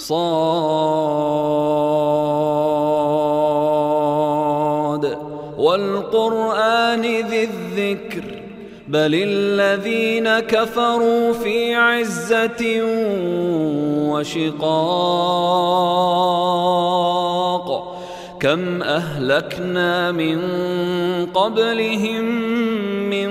صاد. والقرآن ذي الذكر بل الذين كفروا في عزة وشقاق. كم أهلكنا من قبلهم من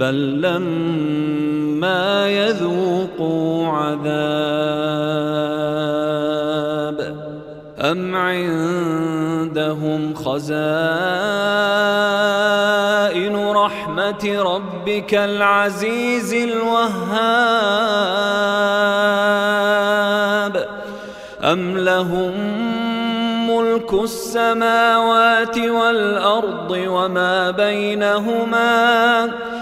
بل لما يذوقوا عذاب أم عندهم خزائن رحمة ربك العزيز الوهاب أم لهم ملك السماوات والأرض وما بينهما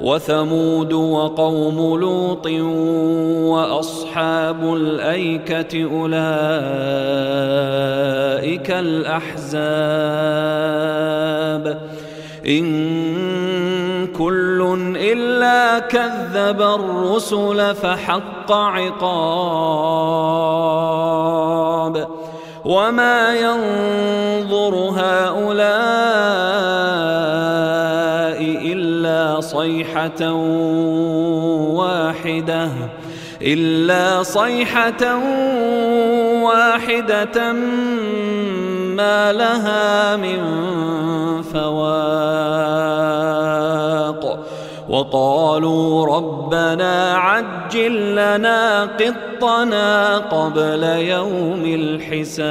وثمود وقوم لوط وأصحاب الأيكة أولئك الأحزاب. إن كل إلا كذب الرسل فحق عقاب. وما ينظر هؤلاء إلا صيحة واحدة إلا صيحة واحدة ما لها من فواق. وقالوا ربنا عجل لنا قطنا قبل يوم الحساب.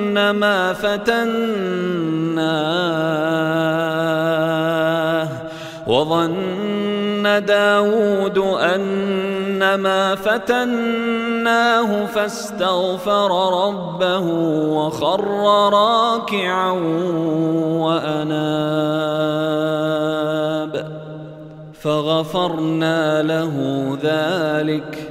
أنما فتناه. وظن داود أنما فتناه فاستغفر ربه وخر راكعا وأناب. فغفرنا له ذلك.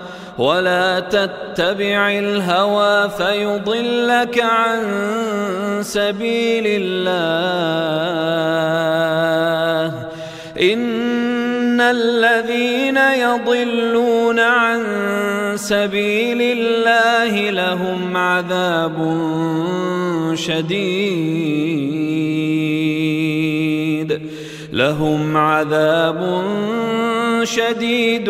ولا تتبع الهوى فيضلك عن سبيل الله إن الذين يضلون عن سبيل الله لهم عذاب شديد لهم عذاب شديد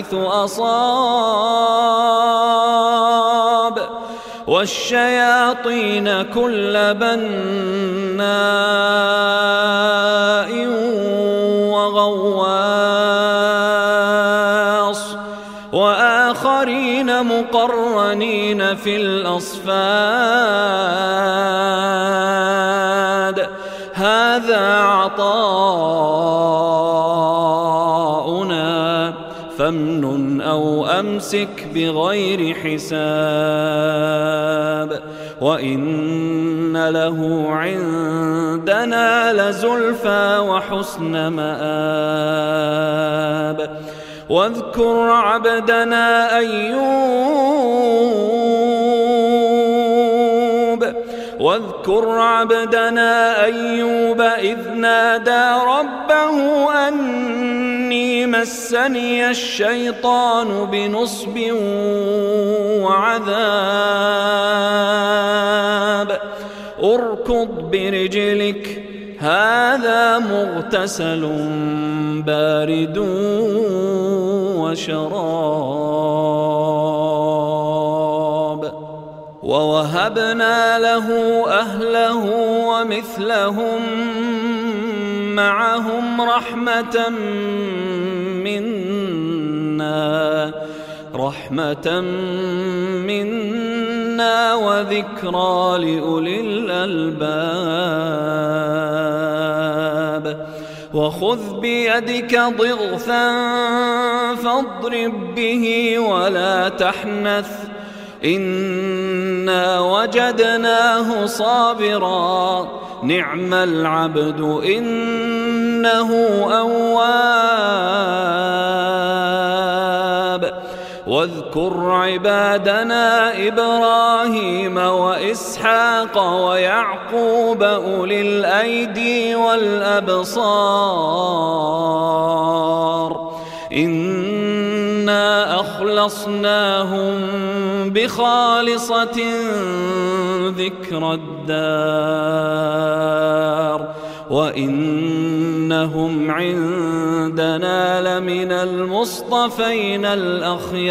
حيث أصاب والشياطين كل بناء وغواص وآخرين مقرنين في الأصفاد فامنن أو أمسك بغير حساب وإن له عندنا لزلفى وحسن مآب. واذكر عبدنا أيوب. واذكر عبدنا أيوب إذ نادى ربه أني مسني الشيطان بنصب وعذاب. اركض برجلك هذا مغتسل بارد وشراب. ووهبنا له أهله ومثلهم معهم رحمة منا رحمة منا وذكرى لأولي الألباب. وخذ بيدك ضغثا فاضرب به ولا تحنث. إنا وجدناه صابرا. نعم العبد إنه أواب. واذكر عبادنا إبراهيم وإسحاق ويعقوب أولي الأيدي والأبصار. انا اخلصناهم بخالصه ذكر الدار وانهم عندنا لمن المصطفين الاخيار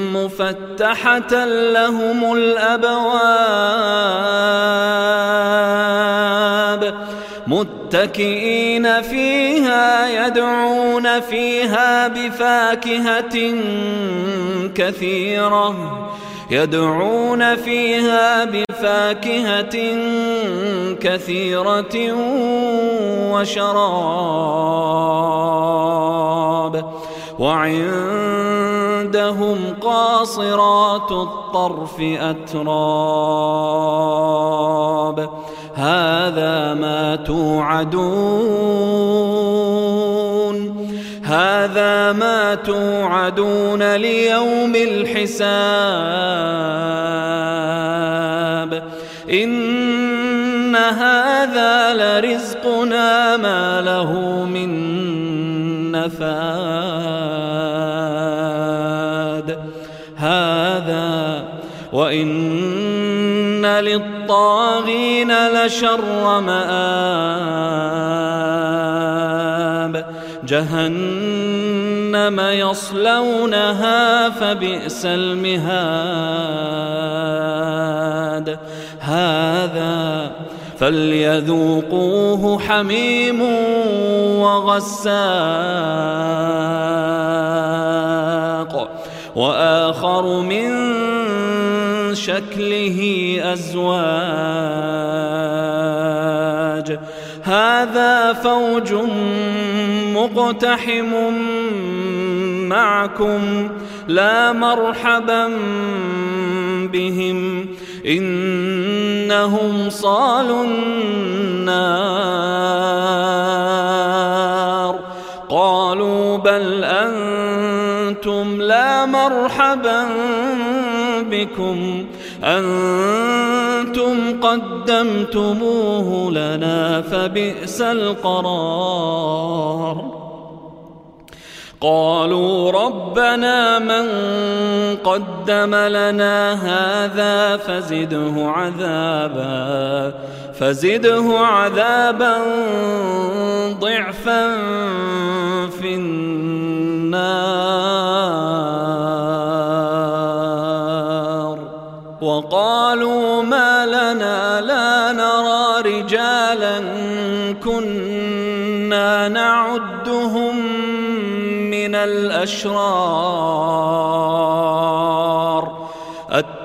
مفتحة لهم الأبواب متكئين فيها يدعون فيها بفاكهة كثيرة يدعون فيها بفاكهة كثيرة وشراب وعندهم قاصرات الطرف أتراب. هذا ما توعدون. هذا ما توعدون ليوم الحساب. إن هذا لرزقنا ما له من نفاد وإن للطاغين لشر مآب جهنم يصلونها فبئس المهاد هذا فليذوقوه حميم وغساق وآخر من شكله أزواج. هذا فوج مقتحم معكم. لا مرحبا بهم. إنهم صالوا النار. قالوا بل أنتم لا مرحبا بكم. أنتم قدمتموه لنا فبئس القرار. قالوا ربنا من قدم لنا هذا فزده عذابا. فزده عذابا ضعفا في النار. وقالوا ما لنا لا نرى رجالا كنا نعدهم من الأشرار.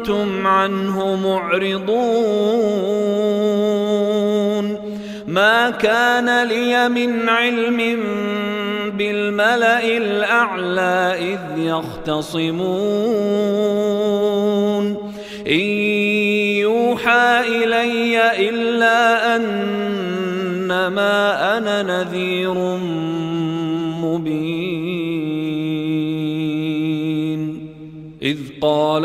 أنتم عنه معرضون. ما كان لي من علم بالملأ الأعلى إذ يختصمون. إن يوحى إلي إلا أنما أنا نذير مبين. إذ قال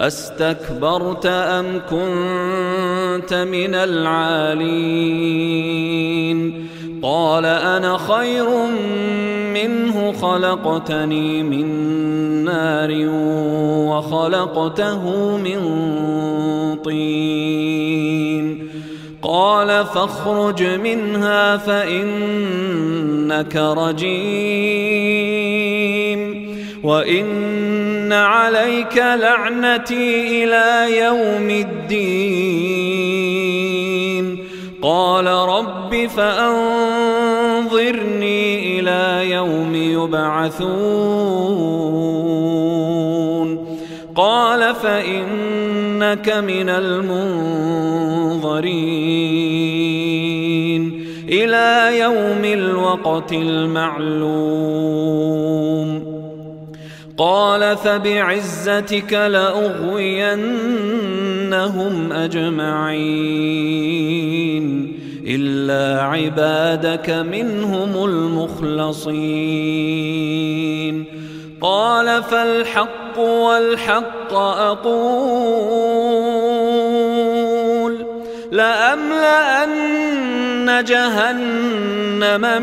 أستكبرت أم كنت من العالين؟ قال أنا خير منه خلقتني من نار وخلقته من طين. قال فاخرج منها فإنك رجيم. وإن عليك لعنتي إلى يوم الدين قال رب فأنظرني إلى يوم يبعثون قال فإنك من المنظرين إلى يوم الوقت المعلوم قال فبعزتك لأغوينهم أجمعين إلا عبادك منهم المخلصين قال فالحق والحق أقول لأملأن جهنم